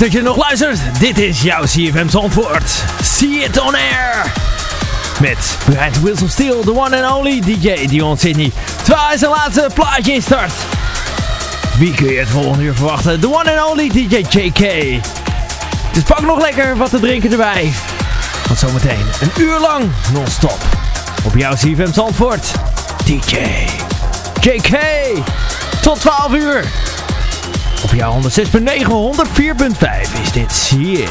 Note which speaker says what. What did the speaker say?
Speaker 1: leuk dat je nog luistert. Dit is jouw CFM Zandvoort. See it on air. Met Behind of Steel, the one and only DJ Dion Sydney. Terwijl hij zijn laatste plaatje instart. Wie kun je het volgende uur verwachten? The one and only DJ JK. Dus pak nog lekker wat te drinken erbij. Want zometeen een uur lang non-stop. Op jouw CFM Zandvoort. DJ JK. Tot 12 uur. Op jouw 106.9, 104.5 is dit See